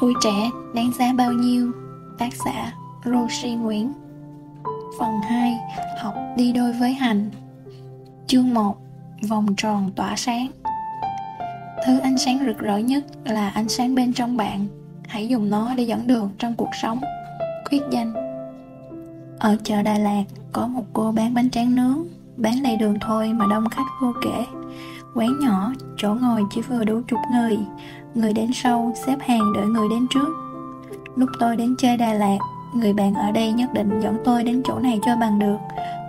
Tuổi trẻ đáng giá bao nhiêu? Tác giả Rosie Nguyễn. Phần 2 Học đi đôi với hành. Chương 1 Vòng tròn tỏa sáng. Thứ ánh sáng rực rỡ nhất là ánh sáng bên trong bạn. Hãy dùng nó để dẫn đường trong cuộc sống. Khuyết danh. Ở chợ Đà Lạt có một cô bán bánh tráng nướng. Bán lề đường thôi mà đông khách vô kể. Quán nhỏ, chỗ ngồi chỉ vừa đủ chục người. Người đến sau xếp hàng đợi người đến trước. Lúc tôi đến chơi Đà Lạt Người bạn ở đây nhất định dẫn tôi đến chỗ này cho bằng được.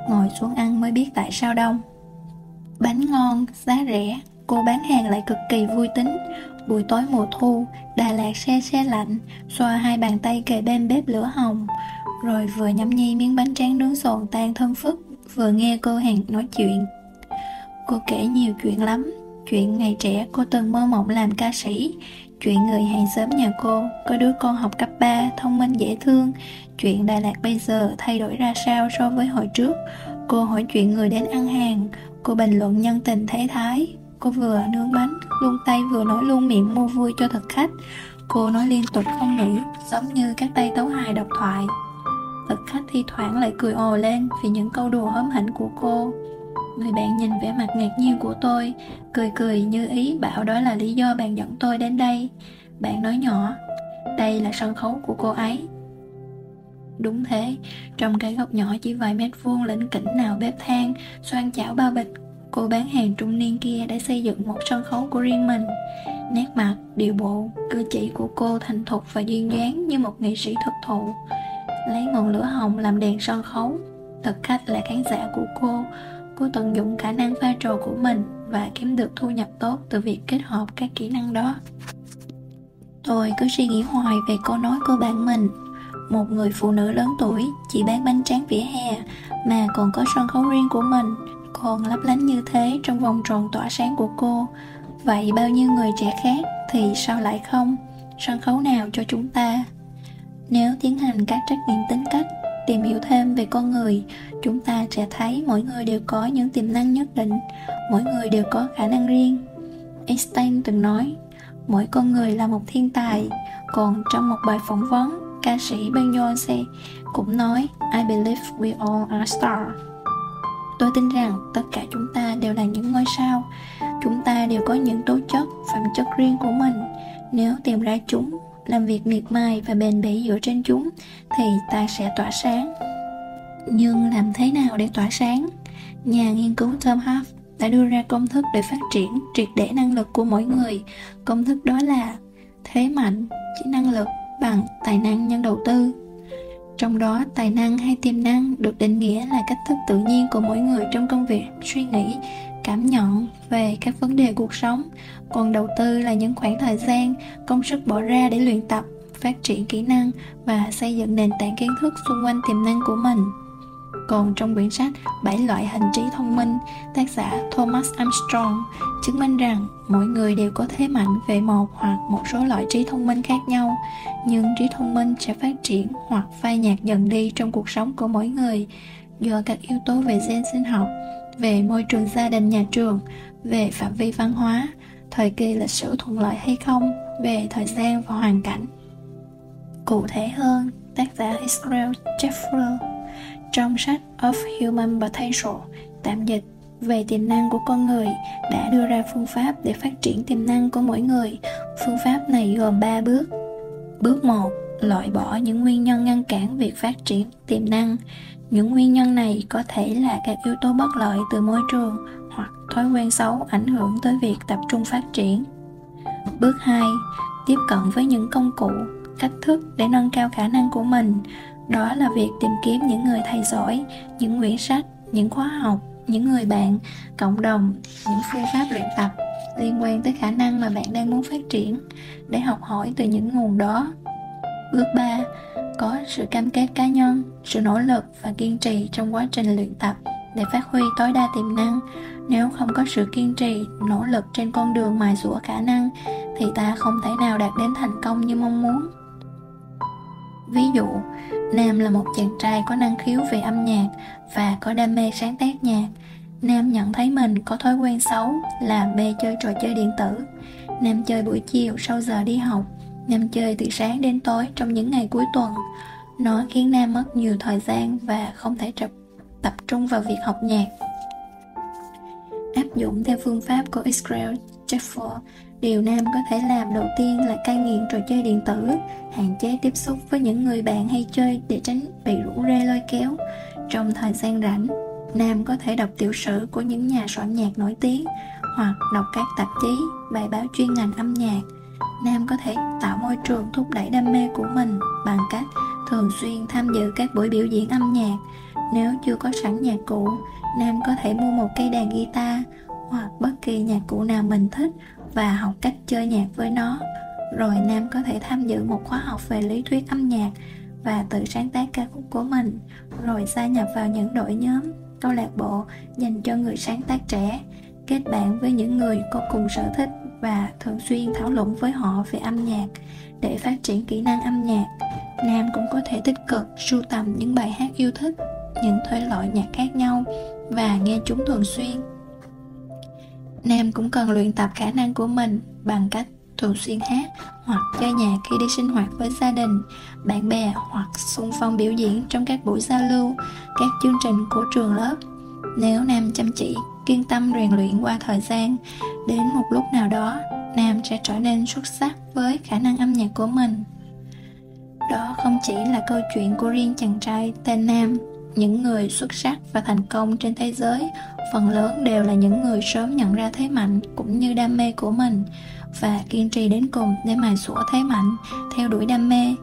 Ngồi xuống ăn mới biết tại sao đông. Bánh ngon, giá rẻ Cô bán hàng lại cực kỳ vui tính. Buổi tối mùa thu Đà Lạt xe xe lạnh Xoa hai bàn tay kề bên bếp lửa hồng. Rồi vừa nhắm nhi miếng bánh tráng nướng sồn tan thơm phức Vừa nghe cô hàng nói chuyện. Cô kể nhiều chuyện lắm. Chuyện ngày trẻ cô từng mơ mộng làm ca sĩ. Chuyện người hàng xóm nhà cô Có đứa con học cấp 3 Thông minh, dễ thương. Chuyện Đà Lạt bây giờ thay đổi ra sao so với hồi trước? Cô hỏi chuyện người đến ăn hàng. Cô bình luận nhân tình thế thái. Cô vừa nướng bánh, Luôn tay vừa nói luôn miệng mua vui cho thực khách. Cô nói liên tục không nghỉ Giống như các tay tấu hài độc thoại. Thực khách thi thoảng lại cười ồ lên Vì những câu đùa hóm hỉnh của cô. Người bạn nhìn vẻ mặt ngạc nhiên của tôi Cười cười như ý bảo đó là lý do bạn dẫn tôi đến đây Bạn nói nhỏ Đây là sân khấu của cô ấy Đúng thế, trong cái góc nhỏ chỉ vài mét vuông lĩnh kỉnh nào bếp than, xoan chảo bao bịch, cô bán hàng trung niên kia đã xây dựng một sân khấu của riêng mình. Nét mặt, điệu bộ, cử chỉ của cô thành thục và duyên dáng như một nghệ sĩ thực thụ. Lấy ngọn lửa hồng làm đèn sân khấu, thực khách là khán giả của cô, cô tận dụng khả năng pha trò của mình và kiếm được thu nhập tốt từ việc kết hợp các kỹ năng đó. Tôi cứ suy nghĩ hoài về câu nói của bạn mình. Một người phụ nữ lớn tuổi chỉ bán bánh tráng vỉa hè mà còn có sân khấu riêng của mình, còn lấp lánh như thế trong vòng tròn tỏa sáng của cô. Vậy bao nhiêu người trẻ khác thì sao lại không? Sân khấu nào cho chúng ta? Nếu tiến hành các trách nghiệm tính cách tìm hiểu thêm về con người, chúng ta sẽ thấy mỗi người đều có những tiềm năng nhất định, mỗi người đều có khả năng riêng. Einstein từng nói, mỗi con người là một thiên tài. Còn trong một bài phỏng vấn, ca sĩ Beyoncé cũng nói, I believe we all are stars tôi tin rằng tất cả chúng ta đều là những ngôi sao. Chúng ta đều có những tố chất, phẩm chất riêng của mình. Nếu tìm ra chúng làm việc miệt mài và bền bỉ dựa trên chúng, thì ta sẽ tỏa sáng. Nhưng làm thế nào để tỏa sáng? Nhà nghiên cứu Tom Huff đã đưa ra công thức để phát triển triệt để năng lực của mỗi người. Công thức đó là thế mạnh chỉ năng lực bằng tài năng nhân đầu tư. Trong đó, tài năng hay tiềm năng được định nghĩa là cách thức tự nhiên của mỗi người trong công việc suy nghĩ cảm nhận về các vấn đề cuộc sống còn đầu tư là những khoảng thời gian công sức bỏ ra để luyện tập phát triển kỹ năng và xây dựng nền tảng kiến thức xung quanh tiềm năng của mình. Còn trong quyển sách bảy loại hình trí thông minh, tác giả Thomas Armstrong chứng minh rằng mỗi người đều có thế mạnh về một hoặc một số loại trí thông minh khác nhau, nhưng trí thông minh sẽ phát triển hoặc phai nhạt dần đi trong cuộc sống của mỗi người do các yếu tố về gen sinh học, về môi trường gia đình nhà trường, về phạm vi văn hóa, thời kỳ lịch sử thuận lợi hay không, về thời gian và hoàn cảnh. Cụ thể hơn, tác giả Israel Jeffrey trong sách Of Human Potential, tạm dịch về tiềm năng của con người đã đưa ra phương pháp để phát triển tiềm năng của mỗi người. Phương pháp này gồm 3 bước. Bước 1. Loại bỏ những nguyên nhân ngăn cản việc phát triển tiềm năng. Những nguyên nhân này có thể là các yếu tố bất lợi từ môi trường hoặc thói quen xấu ảnh hưởng tới việc tập trung phát triển. Bước 2. Tiếp cận với những công cụ, cách thức để nâng cao khả năng của mình đó là việc tìm kiếm những người thầy giỏi những quyển sách những khóa học những người bạn cộng đồng những phương pháp luyện tập liên quan tới khả năng mà bạn đang muốn phát triển để học hỏi từ những nguồn đó bước 3 có sự cam kết cá nhân, sự nỗ lực và kiên trì trong quá trình luyện tập để phát huy tối đa tiềm năng nếu không có sự kiên trì, nỗ lực trên con đường mài dũa khả năng, thì ta không thể nào đạt đến thành công như mong muốn ví dụ, Nam là một chàng trai có năng khiếu về âm nhạc và có đam mê sáng tác nhạc. Nam nhận thấy mình có thói quen xấu là mê chơi trò chơi điện tử. Nam chơi buổi chiều sau giờ đi học. Nam chơi từ sáng đến tối trong những ngày cuối tuần. Nó khiến Nam mất nhiều thời gian và không thể tập, tập trung vào việc học nhạc. Áp dụng theo phương pháp của Israel Jeffer, điều Nam có thể làm đầu tiên là cai nghiện trò chơi điện tử, hạn chế tiếp xúc với những người bạn hay chơi để tránh bị rủ rê lôi kéo. Trong thời gian rảnh, Nam có thể đọc tiểu sử của những nhà soạn nhạc nổi tiếng hoặc đọc các tạp chí, bài báo chuyên ngành âm nhạc. Nam có thể tạo môi trường thúc đẩy đam mê của mình bằng cách thường xuyên tham dự các buổi biểu diễn âm nhạc. Nếu chưa có sẵn nhạc cụ, Nam có thể mua một cây đàn guitar hoặc bất kỳ nhạc cụ nào mình thích và học cách chơi nhạc với nó. Rồi Nam có thể tham dự một khóa học về lý thuyết âm nhạc và tự sáng tác ca khúc của mình, rồi gia nhập vào những đội nhóm, câu lạc bộ dành cho người sáng tác trẻ, kết bạn với những người có cùng sở thích và thường xuyên thảo luận với họ về âm nhạc để phát triển kỹ năng âm nhạc. Nam cũng có thể tích cực sưu tầm những bài hát yêu thích, những thể loại nhạc khác nhau và nghe chúng thường xuyên. Nam cũng cần luyện tập khả năng của mình bằng cách thường xuyên hát hoặc chơi nhạc khi đi sinh hoạt với gia đình, bạn bè hoặc xung phong biểu diễn trong các buổi giao lưu, các chương trình của trường lớp. Nếu Nam chăm chỉ, kiên tâm rèn luyện qua thời gian, đến một lúc nào đó, Nam sẽ trở nên xuất sắc với khả năng âm nhạc của mình. Đó không chỉ là câu chuyện của riêng chàng trai tên Nam, những người xuất sắc và thành công trên thế giới phần lớn đều là những người sớm nhận ra thế mạnh cũng như đam mê của mình và kiên trì đến cùng để mài sũa thế mạnh theo đuổi đam mê.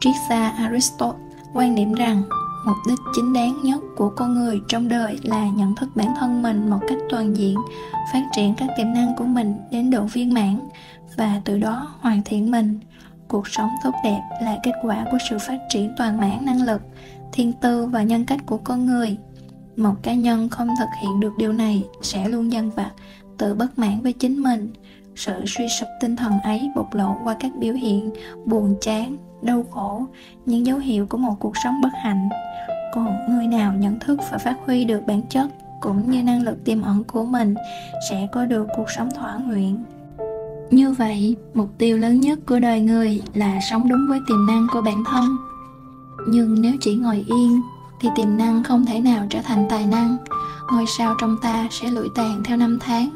Triết gia aristotle quan điểm rằng mục đích chính đáng nhất của con người trong đời là nhận thức bản thân mình một cách toàn diện, phát triển các tiềm năng của mình đến độ viên mãn và từ đó hoàn thiện mình. Cuộc sống tốt đẹp là kết quả của sự phát triển toàn mãn năng lực, thiên tư và nhân cách của con người. Một cá nhân không thực hiện được điều này sẽ luôn dằn vặt, tự bất mãn với chính mình. Sự suy sụp tinh thần ấy bộc lộ qua các biểu hiện buồn chán, đau khổ, những dấu hiệu của một cuộc sống bất hạnh còn người nào nhận thức và phát huy được bản chất cũng như năng lực tiềm ẩn của mình sẽ có được cuộc sống thỏa nguyện. Như vậy, mục tiêu lớn nhất của đời người là sống đúng với tiềm năng của bản thân. Nhưng nếu chỉ ngồi yên, thì tiềm năng không thể nào trở thành tài năng. Ngôi sao trong ta sẽ lụi tàn theo năm tháng.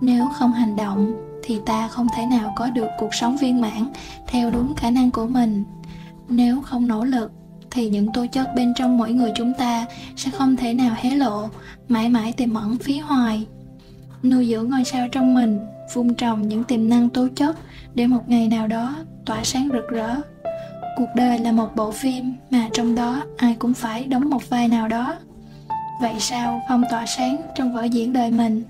Nếu không hành động, thì ta không thể nào có được cuộc sống viên mãn theo đúng khả năng của mình. Nếu không nỗ lực thì những tố chất bên trong mỗi người chúng ta sẽ không thể nào hé lộ, mãi mãi tiềm ẩn phí hoài. Nuôi dưỡng ngôi sao trong mình, vun trồng những tiềm năng tố chất để một ngày nào đó tỏa sáng rực rỡ. Cuộc đời là một bộ phim mà trong đó ai cũng phải đóng một vai nào đó. Vậy sao không tỏa sáng trong vở diễn đời mình?